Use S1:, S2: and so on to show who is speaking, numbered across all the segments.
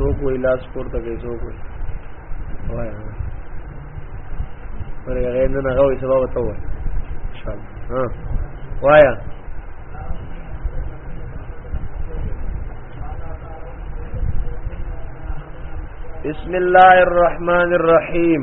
S1: څوک وی لاس پورته کوي څوک وی وای ورګه غیر نه غوي سبا وته وای ان شاء الله ها وایا بسم الله الرحمن الرحيم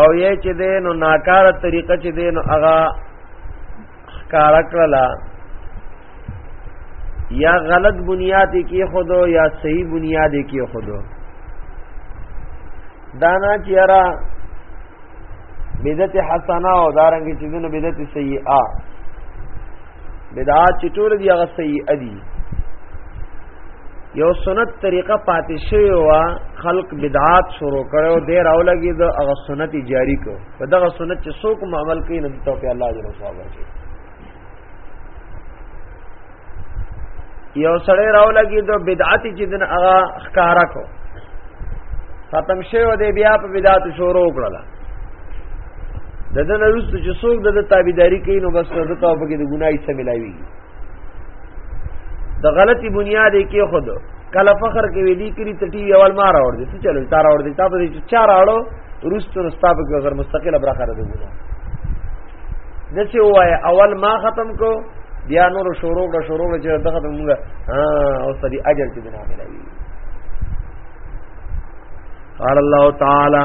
S1: او یې چې دې نو ناکاره طریقه چې دې نو هغه ښکار کړلا یا غلط بنیاد کې خودو یا صحیح بنیاد کې خودو دانا چې را بدعت حسنه او دارنګ چې دنه بدعت سیئه بدعات چې ټول دي هغه سیئه دي یو سنت طریقه پاتې شوی و خلق بدعات شروع کړو دې راولګي د هغه سنت جاری کو په دغه سنت چې څوک عمل کوي نو ته په الله جل وعلا کې یو سړی راولګي د بدعت چې دن هغه ښکارا کو ختم شوی و دې بیا په بدعت شروع کړل د دې نه وروسته چې څوک د تابعداري کوي نو بس د تاسو په کې د ګناي څخه ملایوي د غلطي بنیاد کې خود کله فخر کې ویلي کړي ته ټي اول ما راوړ دي څه چلو تار راوړ دي تا په دې چې چار راوړو وروسته نو ستاسو په غیر مستقله برخه ده ګنا د چې وای اول ما ختم کو بیا نور شروع کړه شروع کړه چې دغه موږ ها او سړي اجر چې بنا ملایوي قال الله تعالی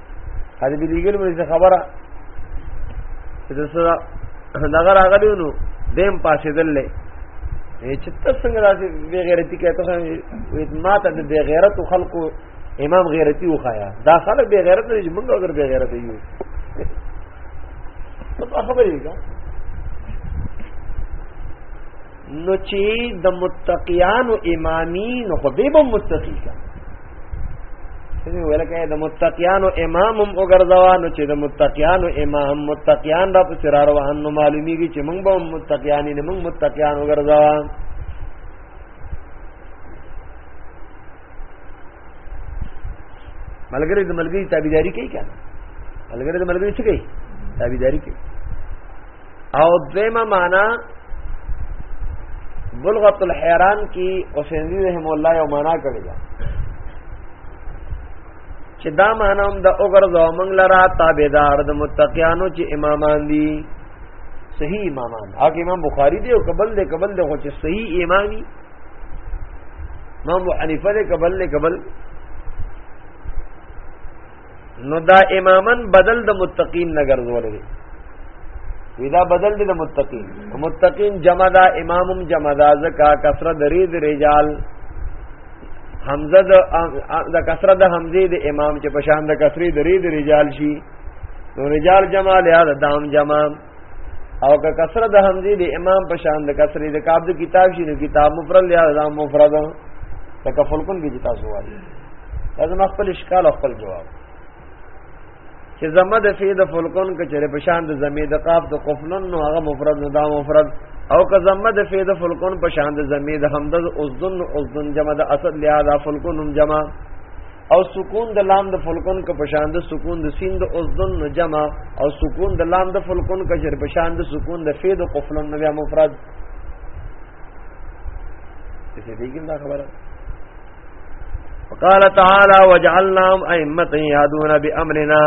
S1: هدي بلیګل مې خبره چې د سره دغه راغلی نو دیم پاسې دلې چې تاسو څنګه راځي بے غیرتی کوي تاسو ما ته د بے غیرت خلکو امام غیرتی وخایا دا خلک بے غیرت نه موږ اگر بے غیرت یو ته خبرې کا نو چې د متقیانو امامي نو خو به به متقی کا څنګه ویل کای د متقیانو امام هم وګرځوا نو چې د متقیانو امام متقیان را په سرار وهن نو معلومیږي چې موږ به متقیان نه موږ متقیان وګرځوا ملګری د ملګری تابعداري کوي کنه ملګری د ملګری څه کوي تابعداري کوي او دیمه معنا بلغت الحیران کی حسینی رحم الله یو معنا کړی دا چې دا معنا هم د اوګر زومنګ لرا تابعدار د متقیانو چې امامان دي صحیح امامان هغه امام بخاری دی او قبل دی قبل دی خو چې صحیح امامي امام حنیفه دی قبل دی قبل نو دا امامن بدل د متقین نه ګرځول دي ودا بدل دي د متقین متقین جمع دا امامم جمع دا زکا کسره درې د رجال حمزه د کسره د حمزه د امام چې په شان د کسری درې د رجال شي نو رجال جمع لیا د دام جمع او که کسر د حمزه د امام په شان د کسر د کعب د کتاب شي نو کتاب مفرد یا د مفرد تک فلکون کې جتا سوال لازم خپل اشکال او خپل جواب چې زمه د فی د فلکون کې چره په شان د زمې د قاف د قفلن نو هغه مفرد نه دا مفرد او که زمه د فی د فلکون په شان د زمې د حمد او ذن او ذن جمع د اسد لیا د فلکون جمع او سکون د لام د فلکون ک پشان د سکون د سین د اوزن نو جمع او سکون د لام د فلکون ک شر پشان د سکون د فی د قفلن نو بیا مفرد څه دیګم دا خبره وقال تعالى وجعلناهم ائمه يهدون بامرنا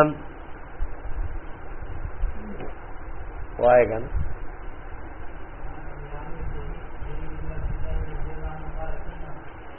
S1: وای کنه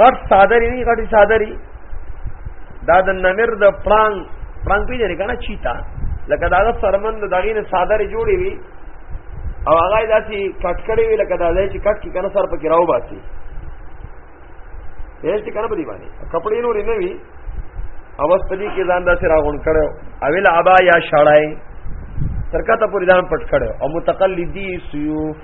S1: غټ صادری وی غټ صادری دا د نمر د پړنګ پړنګ پیژنې کنه چیتا لکه دا سرمن د دغې نه صادری جوړې وی او هغه داسې کټ کړې وی لکه دا ځای چې کټ کی کنه سر پکې راو باسي هیڅ چې کنه په دی باندې کپڑے نور نه وی او بس پدې کې ځان داسې راغون کړو اویل ابا یا شړای ترکته پوری ځان پټ کړو او متقلدی سیوف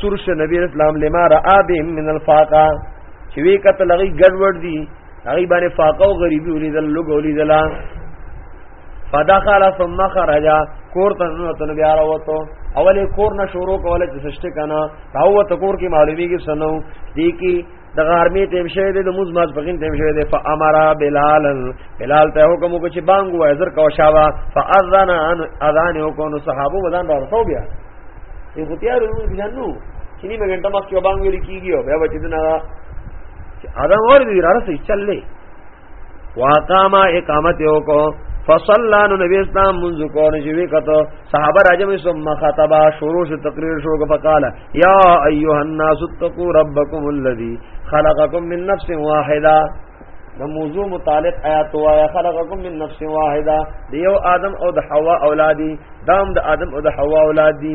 S1: سور شه نبی اسلام لما را بهم من الفاقه چې وی کته لغی ګډوډ دی هغه باندې فاقه او غریبی ولیدل لوګ ولیدل فدخل ثم خرج کور ته نو ته بیا راوته اولې کور نه شروع کوله چې سشته کنه راوته کور کې معلومیږي سنو دی کې د غرمې تیم شوی دی د موز ماز پکین تیم شوی دی فامر بلالا بلال ته حکم وکړ چې بانګ وای زر کو شاوا فاذن ان اذان وکړو نو صحابه ودان راوته بیا یو خو تیار نو ځانو چې نیمه ګنټه مخکې بانګ ویل کیږي او بیا بچی نه چې اذان ور دی راځي چللې واقام اقامت یو کو فصلا نو نبی اسلام منذ کو نه جوی کته صحابه راجم ثم خطبا شروع شو تقریر شو کو فقال یا ایها الناس اتقوا ربکم الذی خلقکم من نفس واحده د موضوع متعلق آیات وایا خلقکم من نفس واحده دیو آدم او د حوا اولادی دام د آدم او د حوا اولاد دی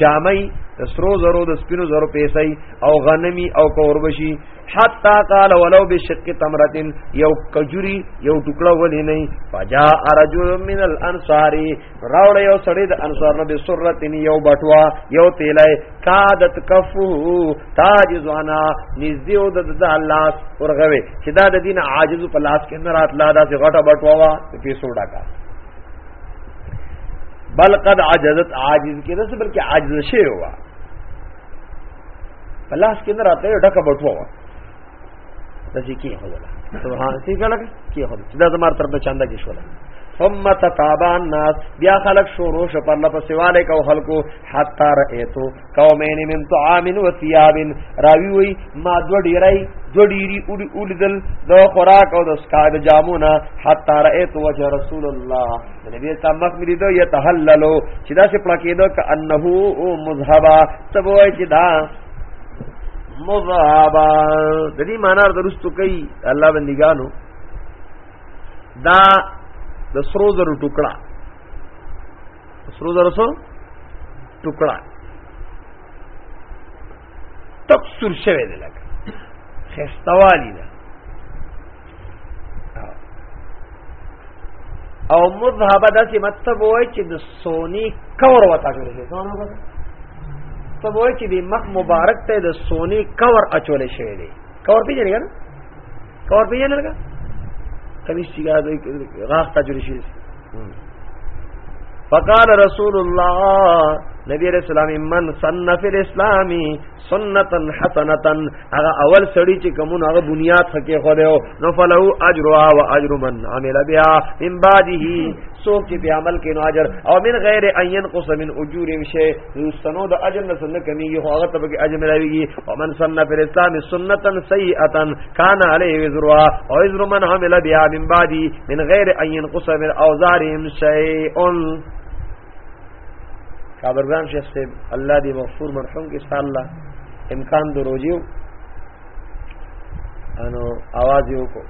S1: جامعی د سرو زرو د سپینو زرو پیسې او غنمی او کوربشي حتا قال ولو بشق تمرتن یو کجوري یو ټوکړه ولې نه فجاء رجل من الانصار راول یو سړی د انصار نه بسرتن یو بټوا یو تیلای کادت کفو تاج زوانا نزدیو د د الله ورغوي چې دا د دین عاجز په لاس کې نه راتلا دا چې غټه بټوا وا پیسو ډاکا بل قد عجزت عاجز کې داس بلکې عاجز شي هوا پلاس کې نه راته ډکه بټو وا دسی کې هو سبحان سي کله کې هو دا زمار تر په چاندا کې شولا ثم تتابع الناس بیا خلق شروع شو پر لپس والے کو خلقو حتا رئیتو قومین من طعام و ثياب راوی وی ما دو ډیرای دو ډیری اولیدل د خوراک او د اسکا د جامونه حتا رایت وجه رسول الله نبی صاحب مخ ملي دو یتحللو چې دا څه پړکې دو ک انه مذهبا تبوای چې دا مذهبا د دې معنی درستو کوي الله بندګانو دا د سرو زرو ټوکړه سرو زرو سو ټوکړه تک سور شوه دی لکه خستوالی ده او مذهب داسې مطلب وای چې د سونی کور وتا جوړ شي څنګه وکړه ته وای چې د مخ مبارک ته د سونی کور اچول شوی دی کور پیژنې کنه کور پیژنې لګا کمیش چې راخ تا جوړ شي فقال رسول الله نبی رسول الله من سن فی الاسلام سنتا حسنتا هغه اول سړی چې کوم هغه بنیاد خکې خو دیو نو فلو اجرها و اجر من عمل بها من بعده سو کې په عمل کې نو اجر او من غیر ان ينقص من اجور شی سنو د اجر نه سنت کمیږي خو هغه تبکه اجر ملاويږي ومن سن فی الاسلام سنتا سیئه کان علیه وزرها او وزر من عمل بها من بعد من غیر ان ينقص من اوزارهم شیء کابرګان شیخ صاحب الله دی مغفور مرحوم کې صلی الله امکان دروځیو انو आवाज یو کو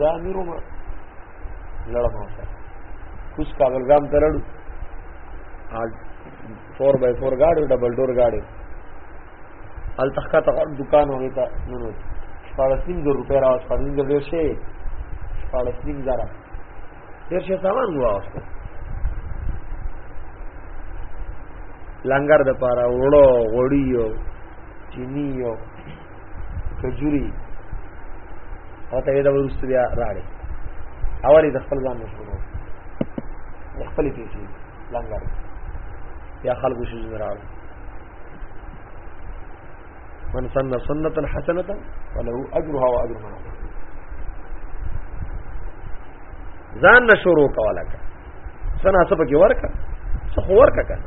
S1: زامرو لړم وکړ کوس کابل ګام ترړو اج 4 بای 4 گاډي ډبل ډور گاډي ال تخکا ته دکان وې تا نو نو شپارسین زر روپے راو شپارسین زر ډیر شي شپارسین زر ډیر شي سامان وو اوسه لنګر د پاره وړو غړیو چینیو کجوري او ته دا ورسته بیا راړي اوري د خپل ځان مشغولو د خپل پیسې لنګر یا خلکو شي زراړ من سن سنتا حسنه فله اجرها واجر من عمل ځان نه شروع کوله سنا سبق ورکا سخ ورکا کنه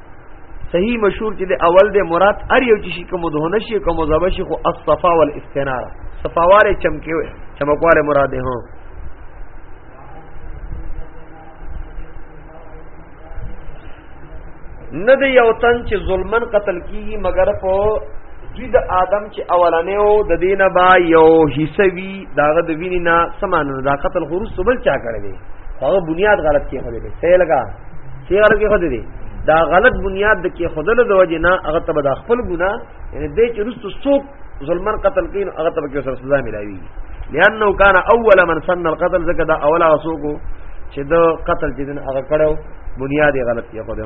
S1: صحیح مشهور چې د اول د مراد ار یو چې کوم دهونه شي کوم زبه شي خو الصفا والاستناره صفاواله چمکی وي چمکواله مراد هو نه د یو تن چې ظلمن قتل کیږي مگر په دوی د آدم چې اولانې او د دینه با یو حصہ وی داغه د وینې نه سمانه دا قتل خروج سبل چا کړی دی هغه بنیاد غلط کې هلې دی سیلګه چیرې کې خو دې دا غلط بنیاد د کې خدل د وجه نه هغه ته د خپل ګنا یعنی د چې رستو څوک ظلمن قتل کین هغه ته کې سره سزا ملایوي لانه کان اول من سن القتل زکه دا اول رسوک چې د قتل چې دن هغه کړو بنیاد غلط یې خو ده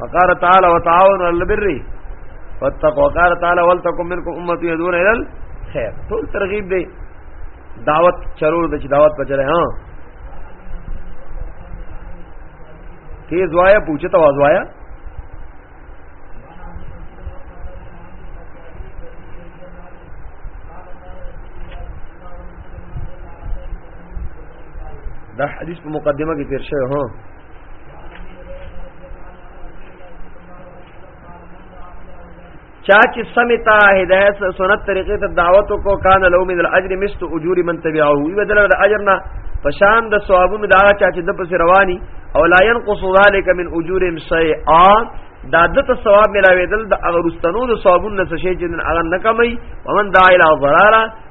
S1: فقال تعالى وتعاونوا على البر والتقوى قال تعالى ولتكن منكم امه يدعون الى الخير ټول ترغیب دی دعوت چرور د دعوت بچره ها تیز وایا پوچھے تو آواز وایا دا حدیث په مقدمه کې تیر شوی هو چا چې سمتا هدایت سنت طریقې ته دعوت کو کان لو من الاجر مست اجور من تبعه وی بدل د اجر نه پشان د ثوابونو دا چا چې د پس رواني او لا ينقص ذلك من اجورهم شيئا دا د ته ثواب ملاوي دل د اغرستانو د ثوابونو څخه چې ان اغه نه کمي ومن دعا الى ضرارا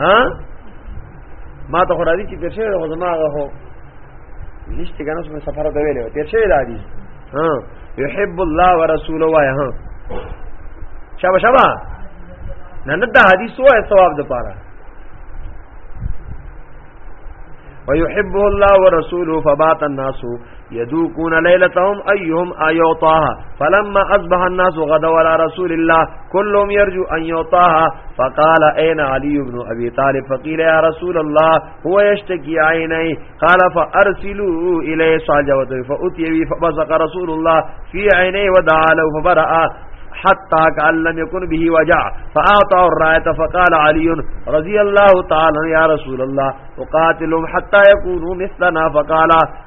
S1: ها ما ته خو راځي چې تیر شوی خو زما هغه هو نشته کنه سم سفر ته ویلې تیر شوی راځي ها يحب الله ورسوله وای ها شابه شابه نه نه دا حدیث وای ثواب د پاره ويحبه الله ورسوله فبات الناس يدوقون ليلتهم ايهم ايوطاها فلما اصبح الناس غدوا على رسول الله كلهم يرجو ان يوطاها فقال اين علي بن ابي طالب فقيل يا رسول الله هو يشتكي عيني قال فارسلوا اليه صاجوته فاتي به فبصق رسول الله في عينيه ودعا له فبرأ حتى كأن لم يكن به وجع فأعطى الراية فقال علي رضي الله تعالى يا رسول الله وقاتلهم حتى يكونوا مثلنا فقال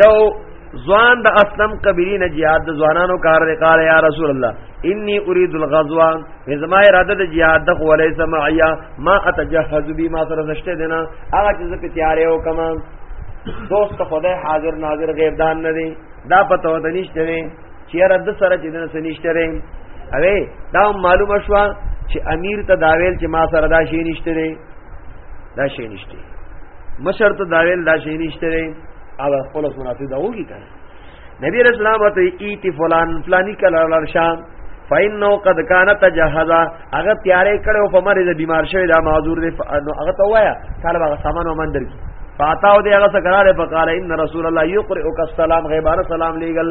S1: یو ځوان د اسلم قبیلی نه jihad د ځوانانو کار دی قال یا رسول الله انی اريد الغزو زما اراده د jihad د خولې سمعیا ما اتجهز بی ما سره زشته دینا هغه چې زه په تیارې او کما دوست خدای حاضر ناظر غیر دان نه دی دا پته ود نشته وی چې را د سره چې نه سنشته وی اوی دا معلومه شو چې امیر ته داویل چې ما سره دا شی نشته دی دا شی نشته مشر ته دا ویل دا شي نشته دی او خپل منافق دا وږي کنه نبی رسول الله ته ایت فلان فلانی کله لار شام فإنه قد كان تجهزا هغه تیارې کړو په مری د بیمار شوی دا معذور دی نو هغه ته وایا طالب هغه سامان ومن درکې فاتاو دی هغه سره قرار په قال ان رسول الله یقرئک السلام غیبانه سلام لیګل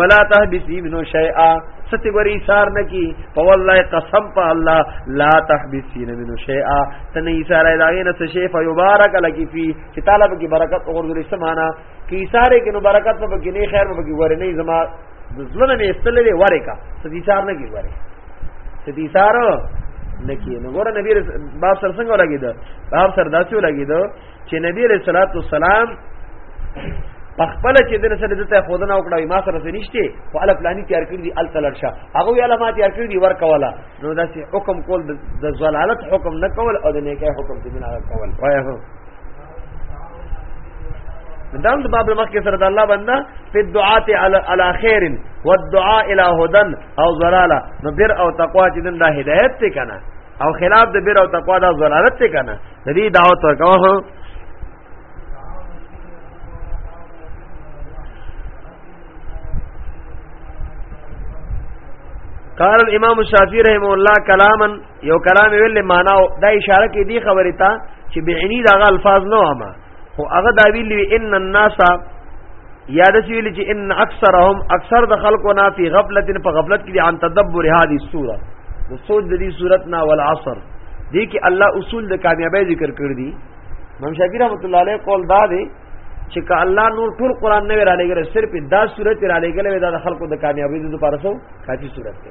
S1: ولا تحبسی منو شیئا ستی وری سار نکی په والله قسم په الله لا تحبسی منو شیئا تنه ایثار داغه نه شی فیبارک لکی فی چې طالب کی برکت اور ذل سمانا کی ایثار کې نو برکت په کې نه خیر په کې ور نه زما ځلنه می استلې وره کا ستی ایثار نه کی وره ستی ایثار نکی نو ګور نبی رسول باب سر څنګه لګیدو باب سر داسیو لګیدو چې نبی علیہ الصلوۃ والسلام پخپل چې دنه سره دته خودنه وکړه ما سره څه نشته خو ال پلاني تیار کړی دی ال تلرشه هغه ویاله ما تیار کړی دی ور کوله نو دا چې حکم کول د زلالت حکم نه کول او د نیکه حکم دې نه کول وای هو دام د باب مخ کې سره د الله بندا په دعات علی علی خیر والدعاء الى هدن او زلاله نو بر او تقوا چې دنه هدایت ته کنه او خلاف د بیر او تقوا دا ضلالت ته کنه د دې دعوت ورکوه قال الامام الشافعي رحمه الله کلاما یو کلام ویل معنا دا اشاره کې دی خبره تا چې بعنی دا الفاظ نه وامه خو هغه دا ویلی ان الناس یاد چې ویلی چې ان اکثرهم اکثر د خلکو نه فی غفلت په غفلت کې عن تدبر هذه السوره د سوچ د دې صورت نه ول عصر دې کې الله اصول د کامیابی ذکر کړ دي امام شافعی رحمۃ اللہ علیہ قول دا دی چې ک الله نور ټول قران نه را لګره صرف دا صورت را لګره دا د خلکو د کامیابی د لپاره سو کافي صورت دی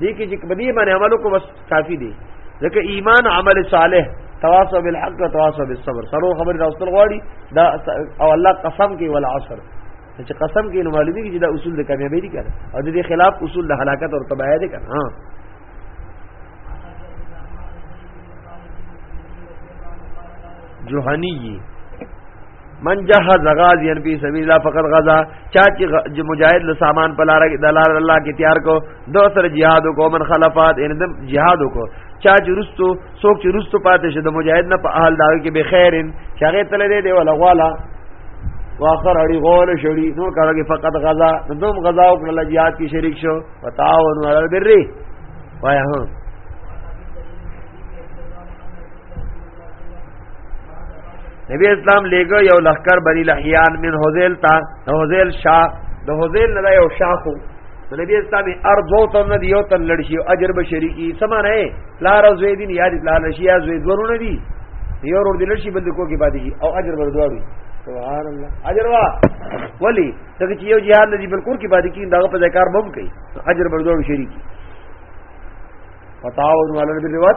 S1: دې کې چې بدی باندې عمل کو بس کافی دی ځکه ایمان عمل صالح تواصو بالحق او تواصو بالصبر سره خبر راستل غواړي دا او الله قسم کوي ول عصر چې قسم کوي نو معلومي چې دا اصول د کامیابی دي کړه او د دې خلاف اصول د هلاکت او تباہی دي کړه ها جوهانی من جهز غازيا في سبيل الله فقد غزا چا چې مجاهد له سامان په لار کې دلار الله کې تیار کو دو سره jihad کو من خلفات ان دم jihad کو چا چې رستو څوک چې رستو پاتې شه د مجاهد نه په اهل دا کې به خیرن چاغه تل دې دی ولا غوالا واخر اړي غول شړي نو کارګه فقط غزا دوم غزا او کله jihad کې شریک شو وتعاون علی البر وایه نبی اسلام لګو یو لخر بنی لحیان من حذیل تا حذیل شاه د حذیل نه یو شاخو نبی اسلام ارزو ته نه دیو تن لړشي اجر به شریکی سمانه لا رزوی دین یاد لا لشی یا زوی ورونه دی یو ور دل شي بل کو کې پاتې شي او اجر ور دوړي سبحان الله اجر وا ولی دغه چې یو jihad نه دی بل کور کې پاتې کی دا په ذکر بم کوي اجر ور دوړي شریکی فتاو علی البر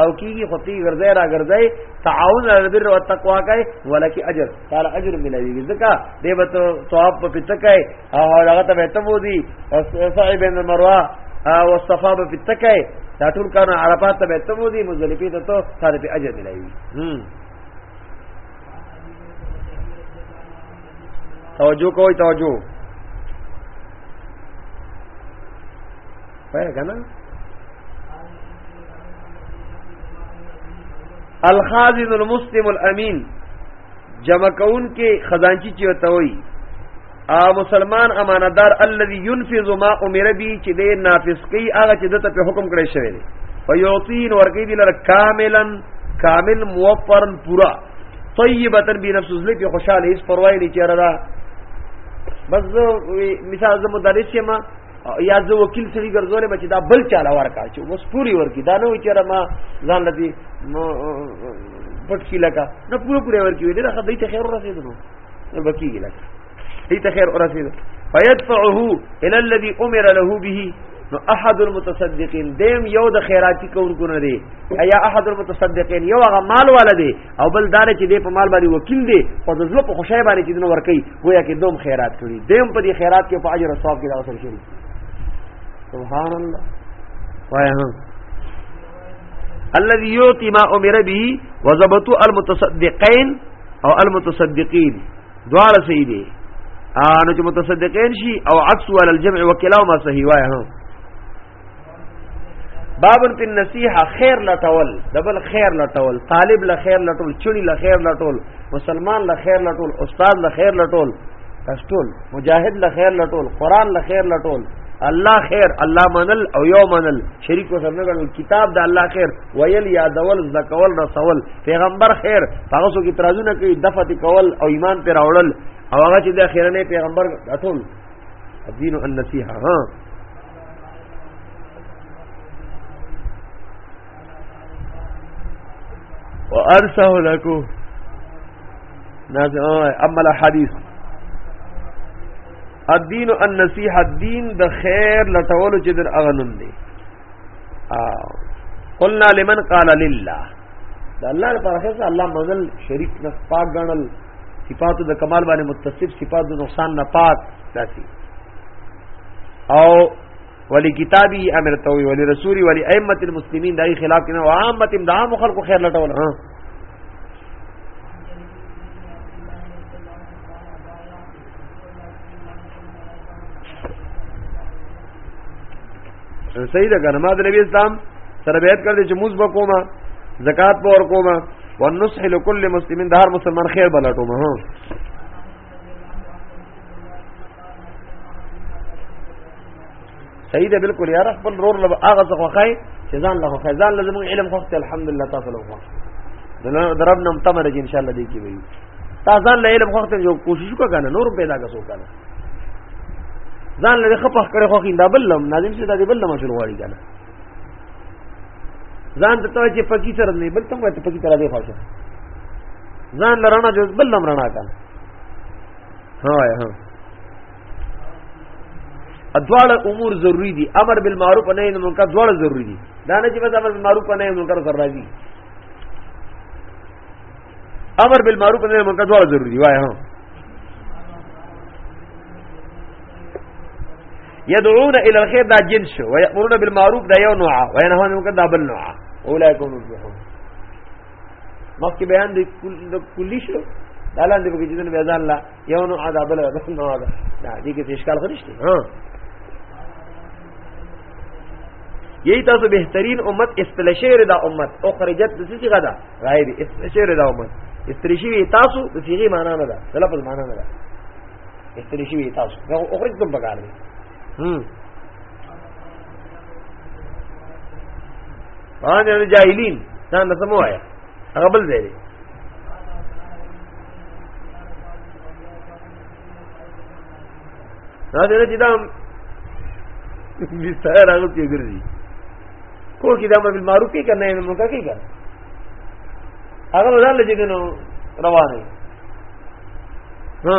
S1: او کیږي خو تی ګرځي را ګرځي تعاون علی البر او تقوا کوي ولکه اجر تعالی اجر ملوي ځکه دې به ثواب په پته کوي او هغه ته به ته ودی او سعی بین المروه او صفا به پته کوي دا ټول کار عرفات ته به ته ودی مزدلفه ته ته سره په اجر ملوي هم توجه کوی توجه پای کنه الخازن المسلم الامین جمع کون کې خزانچی چې وتوي ا مسلمان امانتدار الذي ينفذ ما امر به چې دې نافذ کوي هغه چې دته په حکم کړی شوی دی فیوتین ورکی دی لر کاملا کامل موفرن پورا طیبتا بی نفس زلی پی خوشحال ایس پروائی نیچی را بس مثال زمو دارشی ما یا زه وکیل سړي ګرځولې بچ دا بل چاله ورکا چې وس پوری ورکی دا نه وچره ما ځان لدی پټ کی لگا نه پوره پوره ورکی ویل دا خدای ته خیر ورسېدو نو بکی کی لگا دې ته خیر ورسېدو فیدفعه الى الذي امر له به نو احد المتصدقین دیم یو د خیراتی کوونکو نه دی یا احد المتصدقین یو هغه مال والا دی او بل دار چې دې په مال باندې وکیل دی او د زړه په خوشاله باندې چې دنه ور کوي گویا کې دوم خیرات کړي دیم په دې خیرات کې په اجر او ثواب کې دا اصل شي سبحان الله وای هم الذي يعطي ما امر به وضبط المتصدقين او المتصدقين دواړه صحیح دي انو چې متصدقین شي او عکس ول الجمع وکلاو ما صحیح وای هم بابن پن نصیحه خیر لټول دبل خیر لټول طالب له خیر لټول چونی له خیر لټول مسلمان له خیر لټول استاد له خیر لټول تشتول مجاهد له خیر لټول قران له خیر لټول الله خیر الله منل او یو منل شریک وسره نه کتاب د الله خیر ویل یادول زکول رسول پیغمبر خیر هغه سو کی ترازونه کوي دفعه کول او ایمان پر اورل او هغه چې د اخیرنه پیغمبر اتول دین النصیحه ها وارسه لكو اما الحديث الدين النصيحه الدين د خیر لټول چې در اغنن دي قلنا لمن قال لله دا الله لپاره خیر الله مزل شریک نه پاک غنل صفات د کمال باندې متصف صفات د نقصان نه پاک داسي او ولی کتابی امر ته وی ولی رسولی ولی ائمه المسلمین دای خلاف کنه او عامه د عام خلکو خیر لټول ها صحیح ده کنه ما د نبی اسلام سره بیعت کړی چې موږ وکوما زکات په ور کوما ونصح لكل مسلمین د هر مسلمان خیر بلټوم ها صحیح ده بالکل یار خپل رور له هغه څه خوخای چې ځان له خوخای ځان له زموږ علم خوخت الحمدلله تاسو له خوخ درب نم تم رج ان شاء الله دی کی وی تا ځان له علم خوخت جو کوشش وکړه کنه نور پیدا کسو کنه ځان له خپخ کړه خوخی دا بل لم ناظم چې دا بل لم شروع وړي کنه ځان ته ته چې پکی سره نه بل څنګه ته پکی تر دې خوښه ځان لرنا جو بل لم رنا کا ها ها ادوال امور ضروری دي امر بالمعروف او نهي عن المنکر دواړه ضروری دي دا نه چې بس امر بالمعروف او نهي عن المنکر سره راځي امر بالمعروف نه منکر دواړه ضروری دی وای ها يدعون الى الخير دا جنس شو ويأمرون بالمعروف دا یو نوع وينهون عن المنکر دا بل نوع اولئک هم المفلحون مخکې بیان دی کلی شو دا لاندې به جنن بیا ځان لا یو نوع دا بل بل نوع دا دا دې کې اشکال خرشته ها یہی تاسو بهترین امت استلشیر دا امت اخرجت د څه غدا غیر استشیر دا ومن استریشی وی تاسو د صيغه معنا نه ده د لفظ معنا نه ده استریشی وی تاسو دا اخرج تم بګار دي هم ان الجاهلین دا نه سمو آیا هغه بل ځای دا دې چې دا بستر راغلی دی ګرځي کو کې دا مې معروف کې کنه نه مونږه کې کنه هغه ولر لږ دینو روانه ها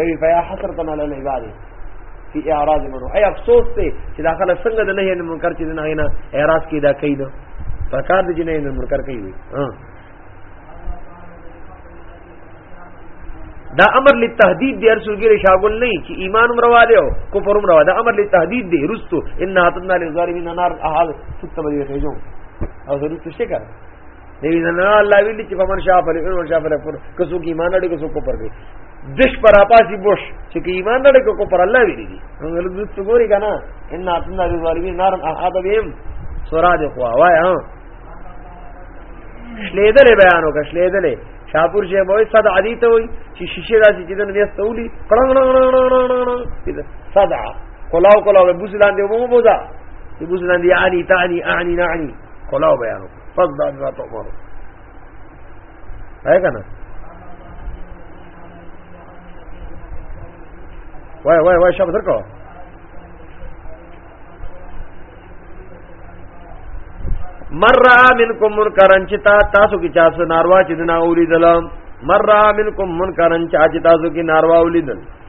S1: یوی فیا حسرتن علی العباد فی اعراض منو ای افسوس ته چې دا خلک څنګه د نهی منکر چې نه نه اعراض کې دا کوي نو پرکار دي چې نهی منکر کوي ها دا امر للتهدید دی ارسل کې شاغل نه چې ایمان هم روا دی او کفر هم روا دا امر للتهدید دی رستو ان اتنا للظالمین نار احد ستبدی خیجو او ضرورت څه کار دی نه الله ویلی چې فمن شاء فليؤمن ومن شاء فليكفر کسو کې ایمان لري کسو کو پر دی دش پر اپاسی بوش چې کې ایمان لري کو پر الله ویلی دي نو له دې څګوري کنه ان اتنا ذالمین نار احاط بهم سراج خوا وای ها شلیدل بیان وکړه شلیدل شاپور شیخ وای صد عادی ته وای چې شیشه داسې چې دنه وسته ولي کړنګ نړ نړ نړ نړ نړ صد کلاو کلاو بوزلان دی ومو بوزا بوزلان دی علی تعلی اعنی نعنی کلاو بیان پس دا راته عمر وای کنه وای وای وای شابه درکو مر منکم منکرن چې تا تاسو کې چا سو ناروا چې نه اوریدل مر منکم منکرن چې تاسو کې ناروا اوریدل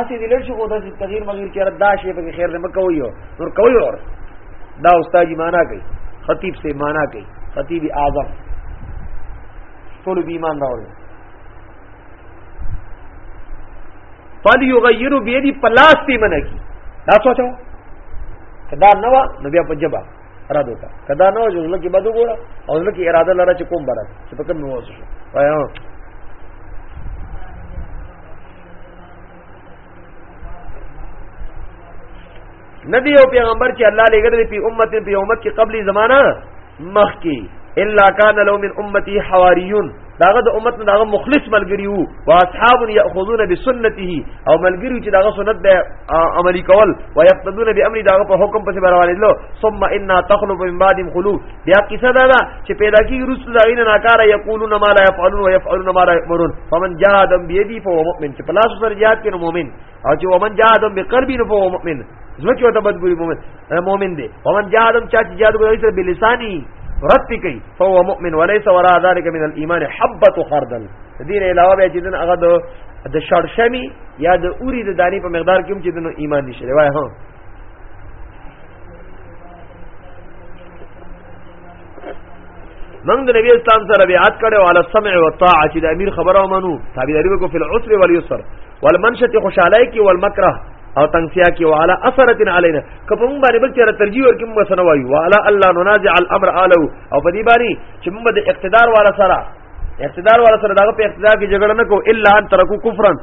S1: اسی دلر شو کو داسی تغییر مغیر کی رد داشی پا خیر دے مکوئی ہو نور کوئی اور دا استاد جی مانا کئی خطیب سے مانا کئی خطیب اعظم ټول به ایمان راوړي فل یغیرو بیدی پلاس دی منه کی دا سوچو کدا نو نو بیا په جبا را دوتا کدا نو جو لکه بدو ګورا او لکه اراده لره چې کوم برات چې په کوم نو وسو وایا ندی او پیغمبر چې الله لګړي په امت په امت کې قبلي زمانہ مخ کې الا کان لو من امتی حواریون داغه د امت نه داغه مخلص ملګری وو او اصحاب یاخذون بسنته او ملګری چې داغه سنت به عملی کول او یقتدون بامر داغه په حکم پسې روان دي ثم ان تخلف من بعد خلوف بیا قصه دا ده چې پیدا کی روس زاغین ناکاره یقولون ما لا يفعلون ويفعلون ما لا يأمرون فمن جاهد بيدي فهو مؤمن چې پلاس سره جهاد کینو مؤمن او چې ومن جاهد بقلبي نو فهو مؤمن زوچ وته بدګوري مؤمن مؤمن دی ومن جاهد چا چې جهاد کوي سره بلسانی رد کوي فهو مؤمن وليس وراء ذلك من الايمان حبه خردل دین علاوه به چې دن هغه د شړشمی یا د اوری د دانی په مقدار کې هم چې دنو ایمان نشي وای هو موږ د نبی اسلام سره بیعت کړو علی السمع و الطاعه چې د امیر خبره ومنو تابعداري وکړو فل عسر ول یسر والمنشط خوشالای کی والمکره او تنگسیا کی وعلى اثرت علینا کپه موږ باندې بل چیرې ترجیح ورکوم وسنه وایو وعلى الله ننازع الامر الو او په دې باندې چې موږ د اقتدار والا سره اقتدار والا سره دغه په اقتدار کې جګړه نه کو الا ان ترکو کفرن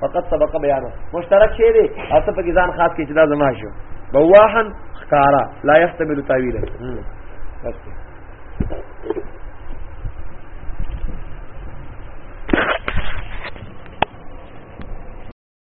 S1: فقط سبق بیان مشترک شی دی او ته په ځان خاص کې چې دا زما شو بواحن خکارا لا يحتمل تاویل بس